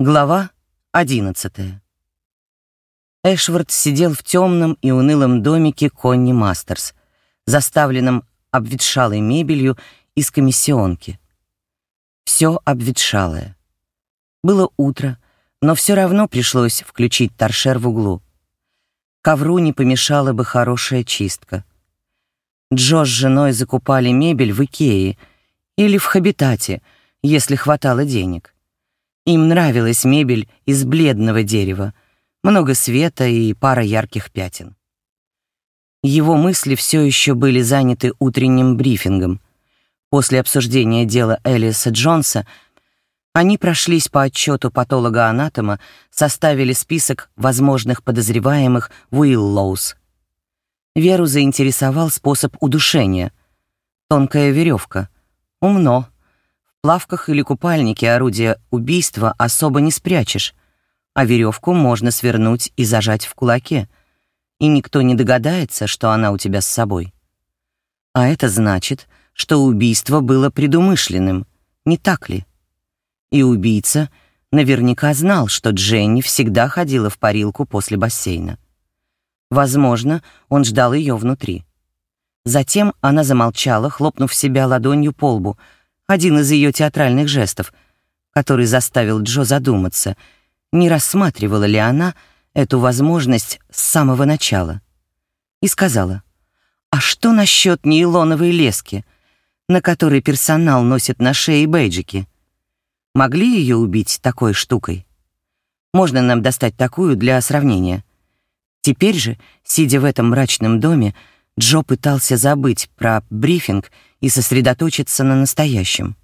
Глава одиннадцатая. Эшвард сидел в темном и унылом домике Конни Мастерс, заставленном обветшалой мебелью из комиссионки. Все обветшалое. Было утро, но все равно пришлось включить торшер в углу. Ковру не помешала бы хорошая чистка. Джо с женой закупали мебель в Икее или в Хабитате, если хватало денег. Им нравилась мебель из бледного дерева, много света и пара ярких пятен. Его мысли все еще были заняты утренним брифингом. После обсуждения дела Элиса Джонса они прошлись по отчету патолога-анатома, составили список возможных подозреваемых в Уиллоус. Веру заинтересовал способ удушения. Тонкая веревка. Умно плавках или купальнике орудия убийства особо не спрячешь, а веревку можно свернуть и зажать в кулаке, и никто не догадается, что она у тебя с собой. А это значит, что убийство было предумышленным, не так ли? И убийца наверняка знал, что Дженни всегда ходила в парилку после бассейна. Возможно, он ждал ее внутри. Затем она замолчала, хлопнув себя ладонью по лбу — один из ее театральных жестов, который заставил Джо задуматься, не рассматривала ли она эту возможность с самого начала. И сказала, «А что насчет нейлоновой лески, на которой персонал носит на шее бейджики? Могли ее убить такой штукой? Можно нам достать такую для сравнения?» Теперь же, сидя в этом мрачном доме, Джо пытался забыть про брифинг и сосредоточиться на настоящем.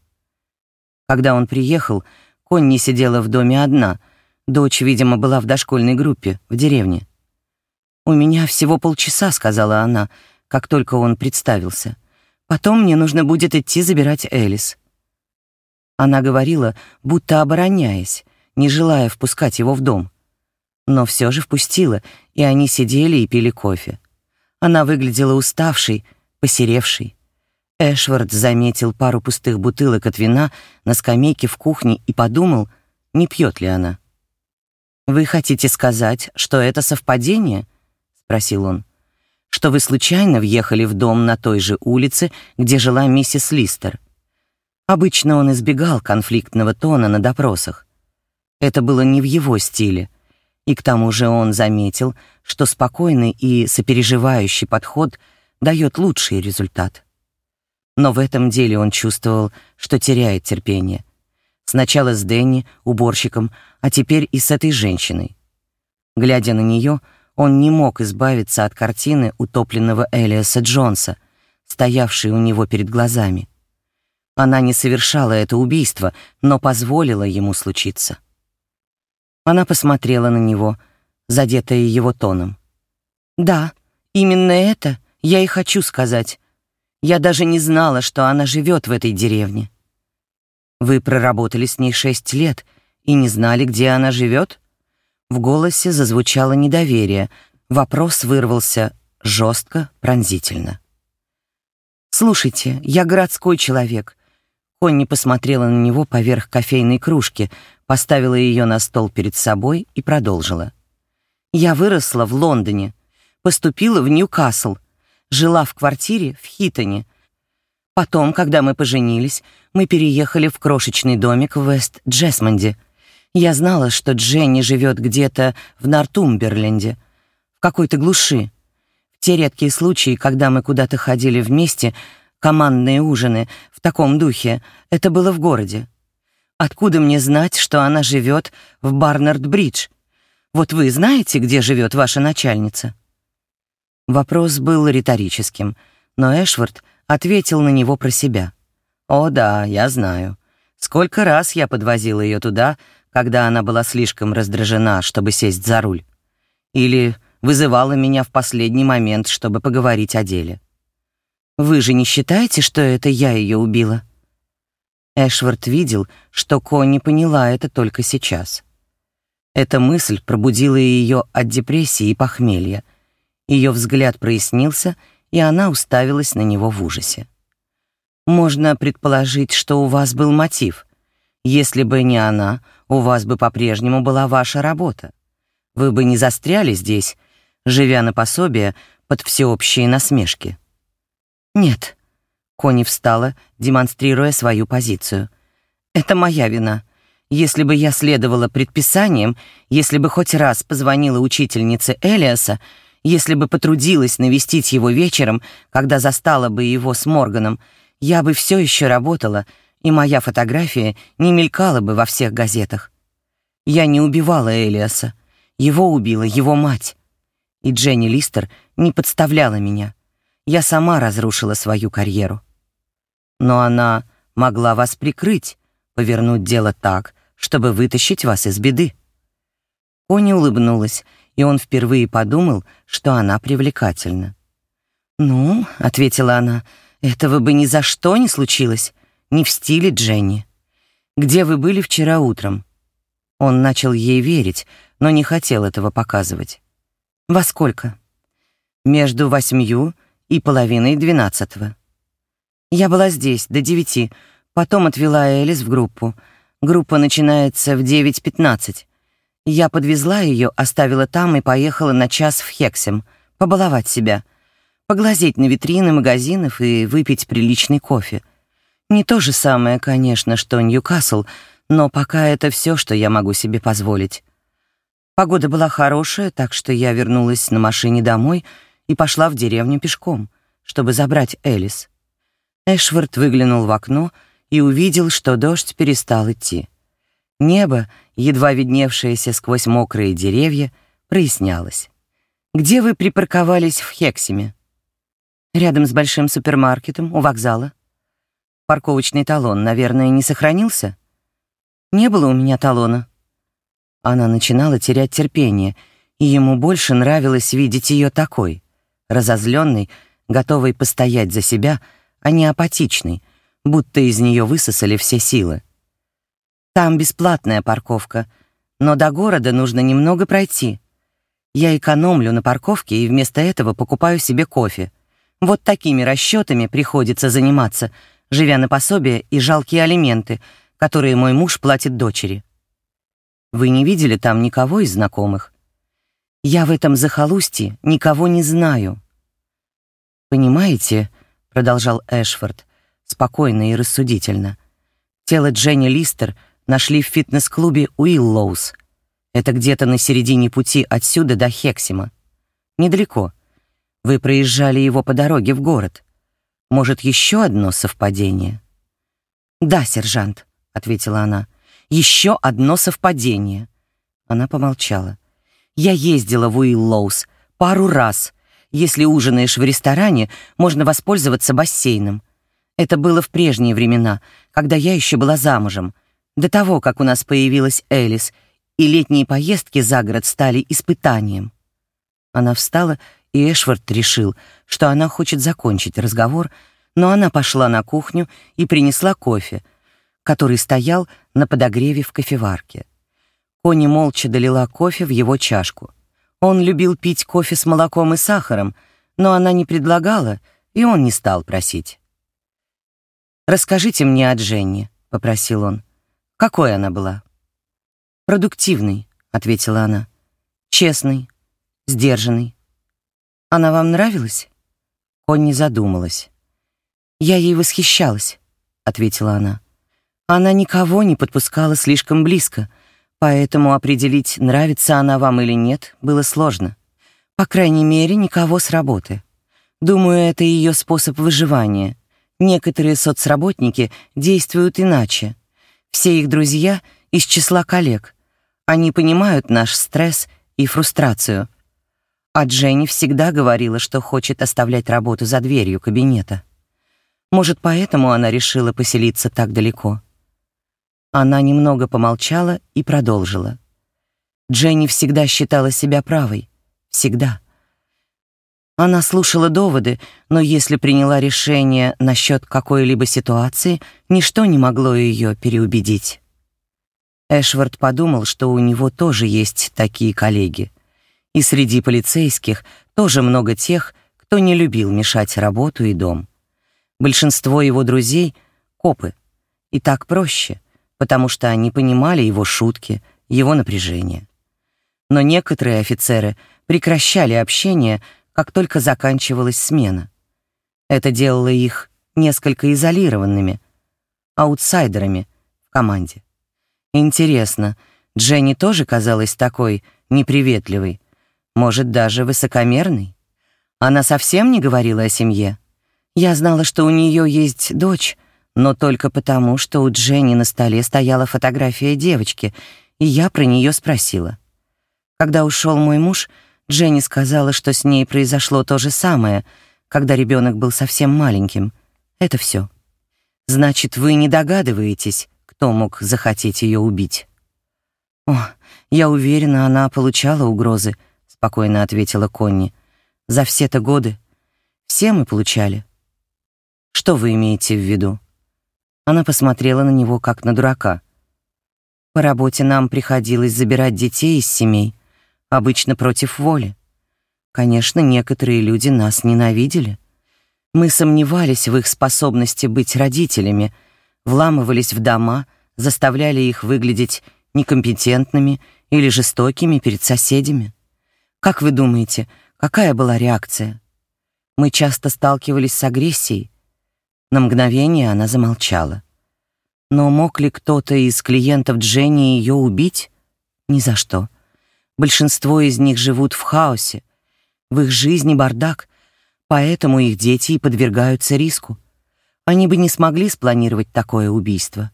Когда он приехал, Конни сидела в доме одна, дочь, видимо, была в дошкольной группе, в деревне. «У меня всего полчаса», — сказала она, как только он представился. «Потом мне нужно будет идти забирать Элис». Она говорила, будто обороняясь, не желая впускать его в дом. Но все же впустила, и они сидели и пили кофе. Она выглядела уставшей, посеревшей. Эшвард заметил пару пустых бутылок от вина на скамейке в кухне и подумал, не пьет ли она. «Вы хотите сказать, что это совпадение?» — спросил он. «Что вы случайно въехали в дом на той же улице, где жила миссис Листер?» Обычно он избегал конфликтного тона на допросах. Это было не в его стиле, и к тому же он заметил, что спокойный и сопереживающий подход дает лучший результат. Но в этом деле он чувствовал, что теряет терпение. Сначала с Дэнни, уборщиком, а теперь и с этой женщиной. Глядя на нее, он не мог избавиться от картины утопленного Элиаса Джонса, стоявшей у него перед глазами. Она не совершала это убийство, но позволила ему случиться. Она посмотрела на него, задетая его тоном. «Да, именно это я и хочу сказать. Я даже не знала, что она живет в этой деревне». «Вы проработали с ней шесть лет и не знали, где она живет?» В голосе зазвучало недоверие. Вопрос вырвался жестко, пронзительно. «Слушайте, я городской человек». Конни посмотрела на него поверх кофейной кружки, поставила ее на стол перед собой и продолжила. «Я выросла в Лондоне, поступила в Ньюкасл, жила в квартире в Хитоне. Потом, когда мы поженились, мы переехали в крошечный домик в Вест-Джесмонде. Я знала, что Дженни живет где-то в Нортумберленде, в какой-то глуши. В те редкие случаи, когда мы куда-то ходили вместе, командные ужины, в таком духе, это было в городе. Откуда мне знать, что она живет в Барнард-Бридж? Вот вы знаете, где живет ваша начальница?» Вопрос был риторическим, но Эшвард ответил на него про себя. «О да, я знаю. Сколько раз я подвозил ее туда, когда она была слишком раздражена, чтобы сесть за руль. Или вызывала меня в последний момент, чтобы поговорить о деле. Вы же не считаете, что это я ее убила?» Эшвард видел, что Конни поняла это только сейчас. Эта мысль пробудила ее от депрессии и похмелья. Ее взгляд прояснился, и она уставилась на него в ужасе. «Можно предположить, что у вас был мотив. Если бы не она, у вас бы по-прежнему была ваша работа. Вы бы не застряли здесь, живя на пособие под всеобщие насмешки. Нет. Кони встала, демонстрируя свою позицию. Это моя вина. Если бы я следовала предписаниям, если бы хоть раз позвонила учительнице Элиаса, если бы потрудилась навестить его вечером, когда застала бы его с Морганом, я бы все еще работала, и моя фотография не мелькала бы во всех газетах. Я не убивала Элиаса. Его убила его мать. И Дженни Листер не подставляла меня. Я сама разрушила свою карьеру. Но она могла вас прикрыть, повернуть дело так, чтобы вытащить вас из беды. Кони улыбнулась, и он впервые подумал, что она привлекательна. «Ну», — ответила она, — «этого бы ни за что не случилось, не в стиле Дженни. Где вы были вчера утром?» Он начал ей верить, но не хотел этого показывать. «Во сколько?» «Между восьмью и половиной двенадцатого». «Я была здесь до девяти, потом отвела Элис в группу. Группа начинается в девять пятнадцать. Я подвезла ее, оставила там и поехала на час в Хексем, побаловать себя, поглазеть на витрины магазинов и выпить приличный кофе. Не то же самое, конечно, что Ньюкасл, но пока это все, что я могу себе позволить. Погода была хорошая, так что я вернулась на машине домой и пошла в деревню пешком, чтобы забрать Элис. Эшвард выглянул в окно и увидел, что дождь перестал идти. Небо, едва видневшееся сквозь мокрые деревья, прояснялось. «Где вы припарковались в Хексиме?» «Рядом с большим супермаркетом, у вокзала». «Парковочный талон, наверное, не сохранился?» «Не было у меня талона». Она начинала терять терпение, и ему больше нравилось видеть ее такой, разозленной, готовой постоять за себя, а не апатичной, будто из нее высосали все силы. Там бесплатная парковка, но до города нужно немного пройти. Я экономлю на парковке и вместо этого покупаю себе кофе. Вот такими расчетами приходится заниматься, живя на пособие и жалкие алименты, которые мой муж платит дочери. Вы не видели там никого из знакомых? Я в этом захолустье никого не знаю. Понимаете, продолжал Эшфорд, спокойно и рассудительно. Тело Дженни Листер нашли в фитнес-клубе Уиллоус. Это где-то на середине пути отсюда до Хексима. Недалеко. Вы проезжали его по дороге в город. Может, еще одно совпадение? Да, сержант, ответила она. Еще одно совпадение. Она помолчала. Я ездила в Уиллоус пару раз. Если ужинаешь в ресторане, можно воспользоваться бассейном. Это было в прежние времена, когда я еще была замужем до того, как у нас появилась Элис, и летние поездки за город стали испытанием. Она встала, и Эшвард решил, что она хочет закончить разговор, но она пошла на кухню и принесла кофе, который стоял на подогреве в кофеварке. Кони молча долила кофе в его чашку. Он любил пить кофе с молоком и сахаром, но она не предлагала, и он не стал просить. «Расскажите мне о Дженни», — попросил он. Какой она была? Продуктивной, ответила она. Честной, сдержанной. Она вам нравилась? Конни задумалась. Я ей восхищалась, ответила она. Она никого не подпускала слишком близко, поэтому определить, нравится она вам или нет, было сложно. По крайней мере, никого с работы. Думаю, это ее способ выживания. Некоторые соцработники действуют иначе. Все их друзья из числа коллег. Они понимают наш стресс и фрустрацию. А Дженни всегда говорила, что хочет оставлять работу за дверью кабинета. Может, поэтому она решила поселиться так далеко. Она немного помолчала и продолжила. Дженни всегда считала себя правой. Всегда. Она слушала доводы, но если приняла решение насчет какой-либо ситуации, ничто не могло ее переубедить. Эшвард подумал, что у него тоже есть такие коллеги. И среди полицейских тоже много тех, кто не любил мешать работу и дом. Большинство его друзей — копы. И так проще. Потому что они понимали его шутки, его напряжение. Но некоторые офицеры прекращали общение, как только заканчивалась смена. Это делало их несколько изолированными, аутсайдерами в команде. Интересно, Дженни тоже казалась такой неприветливой, может, даже высокомерной? Она совсем не говорила о семье? Я знала, что у нее есть дочь, но только потому, что у Дженни на столе стояла фотография девочки, и я про нее спросила. Когда ушел мой муж, Дженни сказала, что с ней произошло то же самое, когда ребенок был совсем маленьким. Это все. Значит, вы не догадываетесь, кто мог захотеть ее убить? О, я уверена, она получала угрозы, спокойно ответила Конни. За все-то годы все мы получали. Что вы имеете в виду? Она посмотрела на него как на дурака. По работе нам приходилось забирать детей из семей, обычно против воли. Конечно, некоторые люди нас ненавидели. Мы сомневались в их способности быть родителями, вламывались в дома, заставляли их выглядеть некомпетентными или жестокими перед соседями. Как вы думаете, какая была реакция? Мы часто сталкивались с агрессией. На мгновение она замолчала. Но мог ли кто-то из клиентов Дженни ее убить? Ни за что. Большинство из них живут в хаосе. В их жизни бардак, Поэтому их дети и подвергаются риску. Они бы не смогли спланировать такое убийство.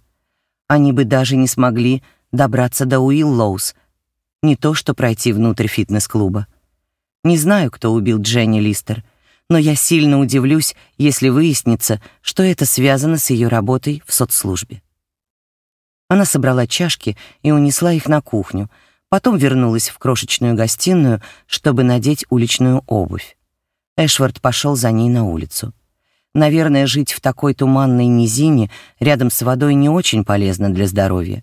Они бы даже не смогли добраться до Уиллоус, не то что пройти внутрь фитнес-клуба. Не знаю, кто убил Дженни Листер, но я сильно удивлюсь, если выяснится, что это связано с ее работой в соцслужбе. Она собрала чашки и унесла их на кухню, потом вернулась в крошечную гостиную, чтобы надеть уличную обувь. Эшвард пошел за ней на улицу. Наверное, жить в такой туманной низине рядом с водой не очень полезно для здоровья.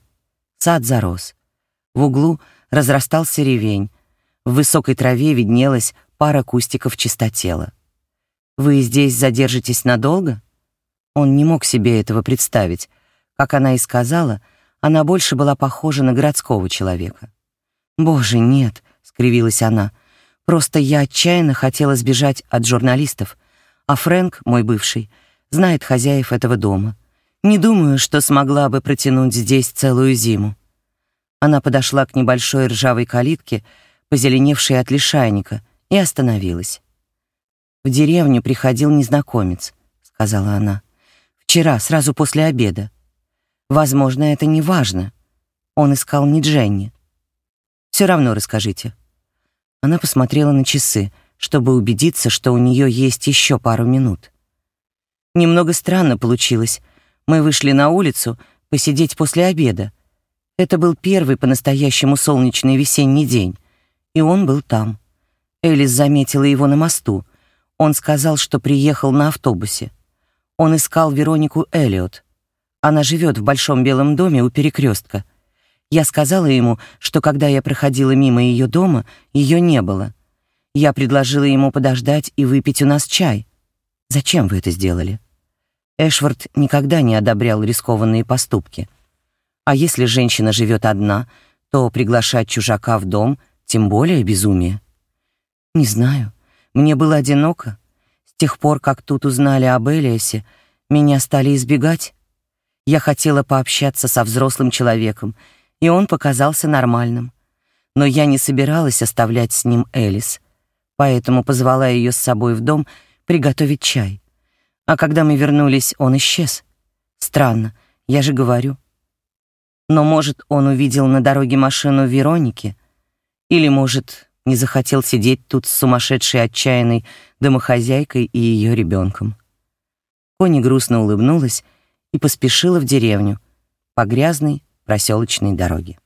Сад зарос. В углу разрастался ревень. В высокой траве виднелась пара кустиков чистотела. «Вы здесь задержитесь надолго?» Он не мог себе этого представить. Как она и сказала, она больше была похожа на городского человека. «Боже, нет!» — скривилась она — Просто я отчаянно хотела сбежать от журналистов, а Фрэнк, мой бывший, знает хозяев этого дома. Не думаю, что смогла бы протянуть здесь целую зиму. Она подошла к небольшой ржавой калитке, позеленевшей от лишайника, и остановилась. «В деревню приходил незнакомец», — сказала она. «Вчера, сразу после обеда. Возможно, это не важно. Он искал не Дженни. Все равно расскажите». Она посмотрела на часы, чтобы убедиться, что у нее есть еще пару минут. Немного странно получилось. Мы вышли на улицу посидеть после обеда. Это был первый по-настоящему солнечный весенний день, и он был там. Элис заметила его на мосту. Он сказал, что приехал на автобусе. Он искал Веронику Эллиот. Она живет в большом белом доме у перекрестка — я сказала ему, что когда я проходила мимо ее дома, ее не было. Я предложила ему подождать и выпить у нас чай. Зачем вы это сделали? Эшвард никогда не одобрял рискованные поступки. А если женщина живет одна, то приглашать чужака в дом тем более безумие. Не знаю, мне было одиноко. С тех пор, как тут узнали об Элиасе, меня стали избегать. Я хотела пообщаться со взрослым человеком — и он показался нормальным. Но я не собиралась оставлять с ним Элис, поэтому позвала ее с собой в дом приготовить чай. А когда мы вернулись, он исчез. Странно, я же говорю. Но, может, он увидел на дороге машину Вероники? Или, может, не захотел сидеть тут с сумасшедшей отчаянной домохозяйкой и ее ребенком? Кони грустно улыбнулась и поспешила в деревню по грязной, проселочной дороги.